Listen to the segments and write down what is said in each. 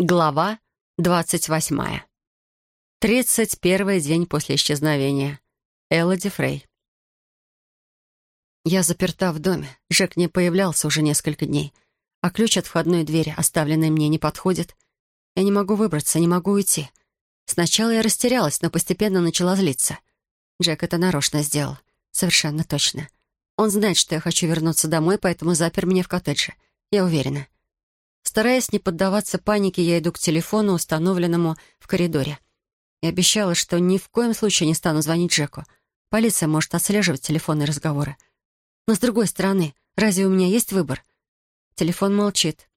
Глава двадцать восьмая. Тридцать первый день после исчезновения. Элоди Фрей. Я заперта в доме. Джек не появлялся уже несколько дней. А ключ от входной двери, оставленный мне, не подходит. Я не могу выбраться, не могу уйти. Сначала я растерялась, но постепенно начала злиться. Джек это нарочно сделал. Совершенно точно. Он знает, что я хочу вернуться домой, поэтому запер меня в коттедже. Я уверена. Стараясь не поддаваться панике, я иду к телефону, установленному в коридоре. Я обещала, что ни в коем случае не стану звонить Джеку. Полиция может отслеживать телефонные разговоры. Но с другой стороны, разве у меня есть выбор? Телефон молчит.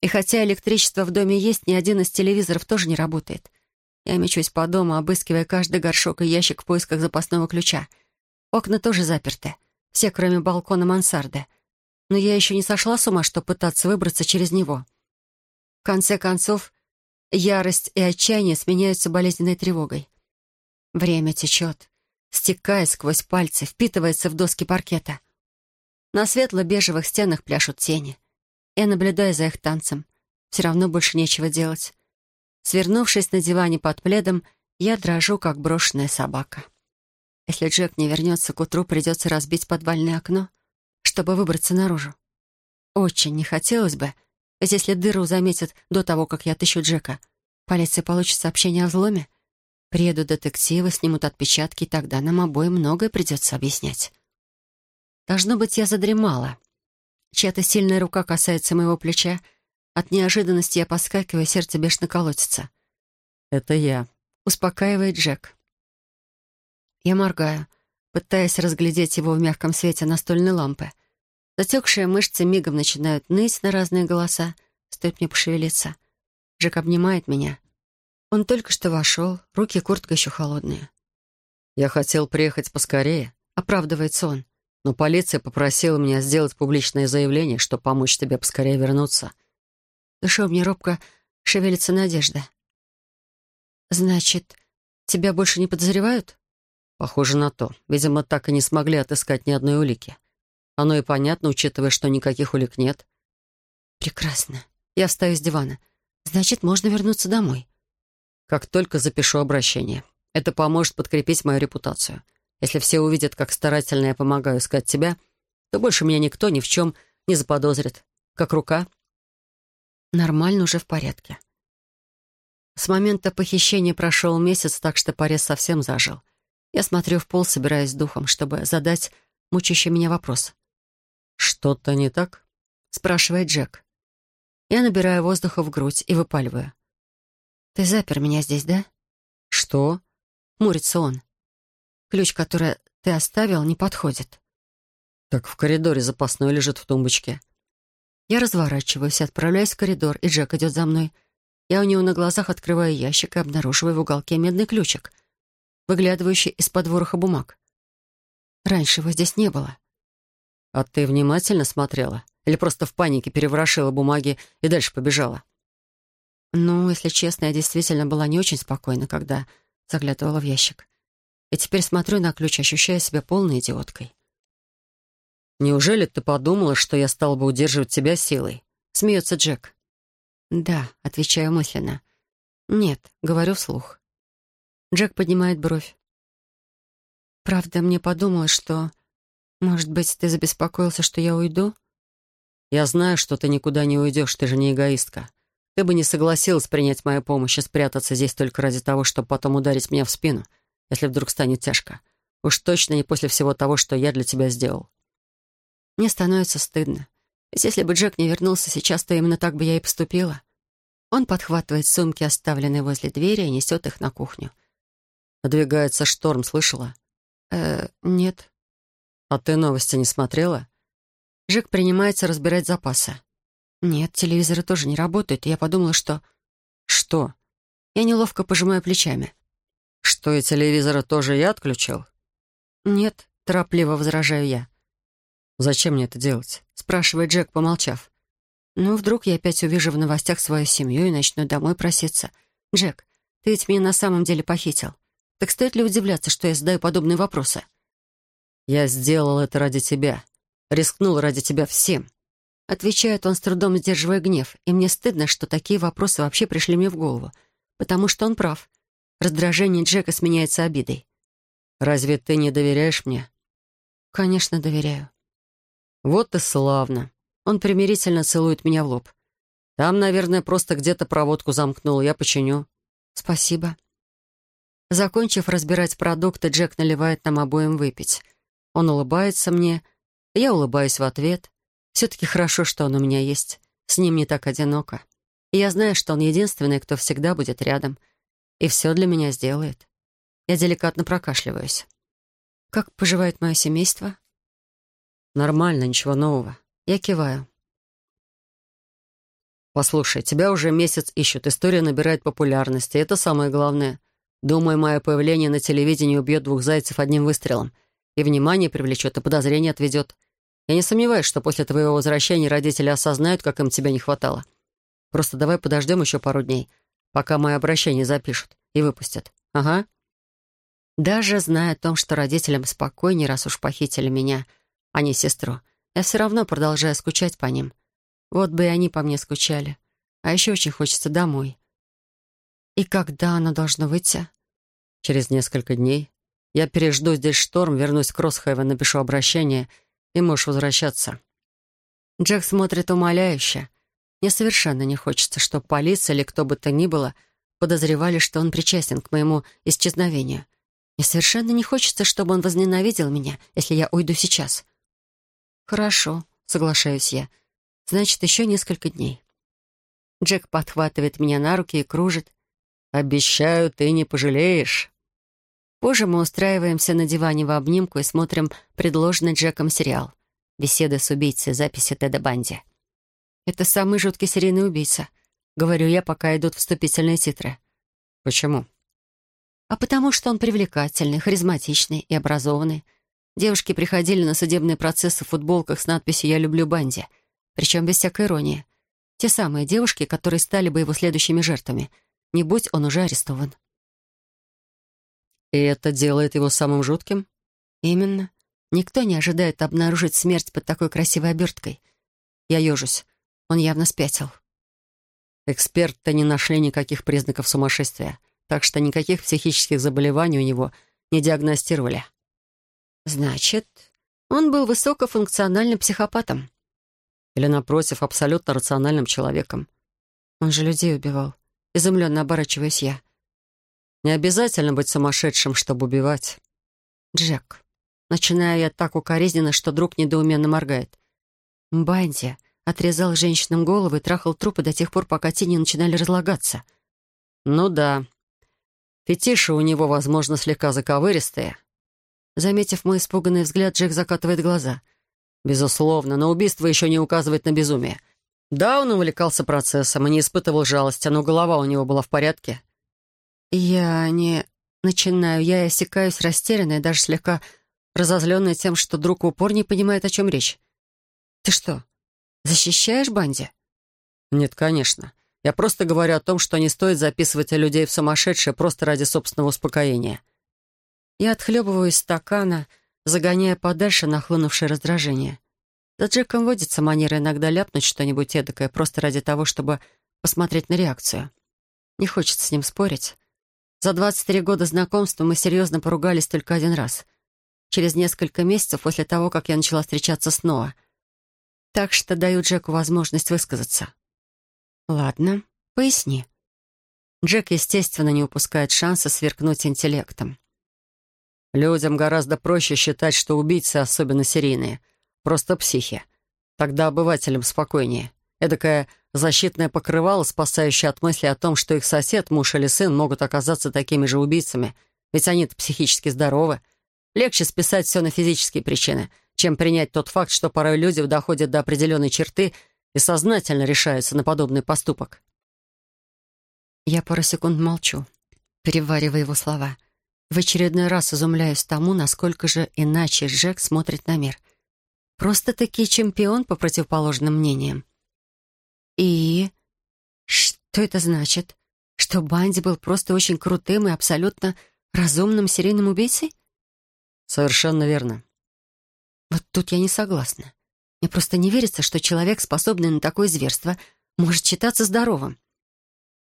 И хотя электричество в доме есть, ни один из телевизоров тоже не работает. Я мечусь по дому, обыскивая каждый горшок и ящик в поисках запасного ключа. Окна тоже заперты. Все, кроме балкона мансарды. Но я еще не сошла с ума, чтобы пытаться выбраться через него. В конце концов, ярость и отчаяние сменяются болезненной тревогой. Время течет, стекая сквозь пальцы, впитывается в доски паркета. На светло-бежевых стенах пляшут тени. Я наблюдаю за их танцем. Все равно больше нечего делать. Свернувшись на диване под пледом, я дрожу, как брошенная собака. Если Джек не вернется к утру, придется разбить подвальное окно, чтобы выбраться наружу. Очень не хотелось бы, ведь если дыру заметят до того, как я отыщу Джека, полиция получит сообщение о взломе. Приедут детективы, снимут отпечатки, и тогда нам обоим многое придется объяснять. Должно быть, я задремала. Чья-то сильная рука касается моего плеча. От неожиданности я подскакиваю, сердце бешено колотится. «Это я», — успокаивает Джек. Я моргаю, пытаясь разглядеть его в мягком свете настольной лампы. Затекшие мышцы мигом начинают ныть на разные голоса. Стоит мне пошевелиться. Джек обнимает меня. Он только что вошел, руки куртка еще холодные. «Я хотел приехать поскорее», — оправдывается он. «но полиция попросила меня сделать публичное заявление, чтобы помочь тебе поскорее вернуться». Душой мне робко шевелится надежда. «Значит, тебя больше не подозревают?» «Похоже на то. Видимо, так и не смогли отыскать ни одной улики. Оно и понятно, учитывая, что никаких улик нет. Прекрасно. Я встаю с дивана. Значит, можно вернуться домой. Как только запишу обращение. Это поможет подкрепить мою репутацию. Если все увидят, как старательно я помогаю искать тебя, то больше меня никто ни в чем не заподозрит. Как рука? Нормально, уже в порядке. С момента похищения прошел месяц, так что порез совсем зажил. Я смотрю в пол, собираясь с духом, чтобы задать мучащий меня вопрос. «Что-то не так?» — спрашивает Джек. Я набираю воздуха в грудь и выпаливаю. «Ты запер меня здесь, да?» «Что?» — мурится он. «Ключ, который ты оставил, не подходит». «Так в коридоре запасной лежит в тумбочке». Я разворачиваюсь, отправляюсь в коридор, и Джек идет за мной. Я у него на глазах открываю ящик и обнаруживаю в уголке медный ключик, выглядывающий из-под вороха бумаг. Раньше его здесь не было. «А ты внимательно смотрела? Или просто в панике переворошила бумаги и дальше побежала?» «Ну, если честно, я действительно была не очень спокойна, когда заглядывала в ящик. И теперь смотрю на ключ, ощущая себя полной идиоткой». «Неужели ты подумала, что я стал бы удерживать тебя силой?» — смеется Джек. «Да», — отвечаю мысленно. «Нет», — говорю вслух. Джек поднимает бровь. «Правда, мне подумалось, что «Может быть, ты забеспокоился, что я уйду?» «Я знаю, что ты никуда не уйдешь, ты же не эгоистка. Ты бы не согласилась принять мою помощь и спрятаться здесь только ради того, чтобы потом ударить меня в спину, если вдруг станет тяжко. Уж точно не после всего того, что я для тебя сделал». Мне становится стыдно. Ведь если бы Джек не вернулся сейчас, то именно так бы я и поступила. Он подхватывает сумки, оставленные возле двери, и несет их на кухню. «Надвигается шторм, слышала?» «Э, нет». «А ты новости не смотрела?» Жек принимается разбирать запасы. «Нет, телевизоры тоже не работают, я подумала, что...» «Что?» Я неловко пожимаю плечами. «Что, и телевизора тоже я отключил?» «Нет», — торопливо возражаю я. «Зачем мне это делать?» — спрашивает Джек, помолчав. «Ну, вдруг я опять увижу в новостях свою семью и начну домой проситься. Джек, ты ведь меня на самом деле похитил. Так стоит ли удивляться, что я задаю подобные вопросы?» Я сделал это ради тебя. Рискнул ради тебя всем. Отвечает он с трудом, сдерживая гнев, и мне стыдно, что такие вопросы вообще пришли мне в голову. Потому что он прав. Раздражение Джека сменяется обидой. «Разве ты не доверяешь мне?» «Конечно, доверяю». «Вот и славно». Он примирительно целует меня в лоб. «Там, наверное, просто где-то проводку замкнул. Я починю». «Спасибо». Закончив разбирать продукты, Джек наливает нам обоим выпить. Он улыбается мне, я улыбаюсь в ответ. Все-таки хорошо, что он у меня есть. С ним не так одиноко. И я знаю, что он единственный, кто всегда будет рядом. И все для меня сделает. Я деликатно прокашливаюсь. «Как поживает мое семейство?» «Нормально, ничего нового». Я киваю. «Послушай, тебя уже месяц ищут, история набирает популярность, и это самое главное. Думаю, мое появление на телевидении убьет двух зайцев одним выстрелом. И внимание привлечет, и подозрение отведет. Я не сомневаюсь, что после твоего возвращения родители осознают, как им тебя не хватало. Просто давай подождем еще пару дней, пока мое обращение запишут и выпустят. Ага. Даже зная о том, что родителям спокойнее, раз уж похитили меня, а не сестру, я все равно продолжаю скучать по ним. Вот бы и они по мне скучали. А еще очень хочется домой. И когда оно должно выйти? Через несколько дней. Я пережду здесь шторм, вернусь к Росхайве, напишу обращение, и можешь возвращаться». Джек смотрит умоляюще. Мне совершенно не хочется, чтобы полиция или кто бы то ни было подозревали, что он причастен к моему исчезновению. Мне совершенно не хочется, чтобы он возненавидел меня, если я уйду сейчас. «Хорошо», — соглашаюсь я. «Значит, еще несколько дней». Джек подхватывает меня на руки и кружит. «Обещаю, ты не пожалеешь». Позже мы устраиваемся на диване в обнимку и смотрим предложенный Джеком сериал «Беседы с убийцей. Записи Теда Банди». «Это самый жуткий серийный убийца», — говорю я, пока идут вступительные титры. «Почему?» «А потому что он привлекательный, харизматичный и образованный. Девушки приходили на судебные процессы в футболках с надписью «Я люблю Банди», причем без всякой иронии. Те самые девушки, которые стали бы его следующими жертвами, не будь он уже арестован. И это делает его самым жутким? Именно. Никто не ожидает обнаружить смерть под такой красивой оберткой. Я ежусь. Он явно спятил. Эксперты не нашли никаких признаков сумасшествия, так что никаких психических заболеваний у него не диагностировали. Значит, он был высокофункциональным психопатом. Или, напротив, абсолютно рациональным человеком. Он же людей убивал. Изумленно оборачиваюсь я. Не обязательно быть сумасшедшим, чтобы убивать. Джек. Начинаю я так укоризненно, что друг недоуменно моргает. Банди отрезал женщинам головы и трахал трупы до тех пор, пока те не начинали разлагаться. Ну да. Фетиши у него, возможно, слегка заковыристые. Заметив мой испуганный взгляд, Джек закатывает глаза. Безусловно, но убийство еще не указывает на безумие. Да, он увлекался процессом и не испытывал жалости, но голова у него была в порядке. Я не... Начинаю, я осекаюсь растерянная, даже слегка разозленная тем, что друг в упор не понимает, о чем речь. «Ты что, защищаешь Банди?» «Нет, конечно. Я просто говорю о том, что не стоит записывать людей в сумасшедшие просто ради собственного успокоения». Я отхлебываю из стакана, загоняя подальше нахлынувшее раздражение. За Джеком водится манера иногда ляпнуть что-нибудь эдакое, просто ради того, чтобы посмотреть на реакцию. Не хочется с ним спорить. За 23 года знакомства мы серьезно поругались только один раз. Через несколько месяцев после того, как я начала встречаться снова. Так что даю Джеку возможность высказаться. Ладно, поясни. Джек, естественно, не упускает шанса сверкнуть интеллектом. Людям гораздо проще считать, что убийцы, особенно серийные, просто психи. Тогда обывателям спокойнее. Эдакое защитное покрывало, спасающее от мысли о том, что их сосед, муж или сын могут оказаться такими же убийцами, ведь они-то психически здоровы. Легче списать все на физические причины, чем принять тот факт, что порой люди доходят до определенной черты и сознательно решаются на подобный поступок. Я пару секунд молчу, переваривая его слова. В очередной раз изумляюсь тому, насколько же иначе Джек смотрит на мир. Просто-таки чемпион по противоположным мнениям. И... Что это значит? Что Банди был просто очень крутым и абсолютно разумным серийным убийцей? Совершенно верно. Вот тут я не согласна. Мне просто не верится, что человек, способный на такое зверство, может считаться здоровым.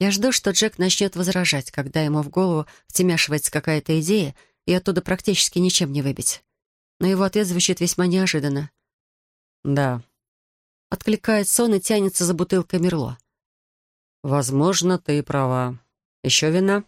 Я жду, что Джек начнет возражать, когда ему в голову втемяшивается какая-то идея, и оттуда практически ничем не выбить. Но его ответ звучит весьма неожиданно. «Да». Откликается он и тянется за бутылкой Мерло. «Возможно, ты и права. Еще вина?»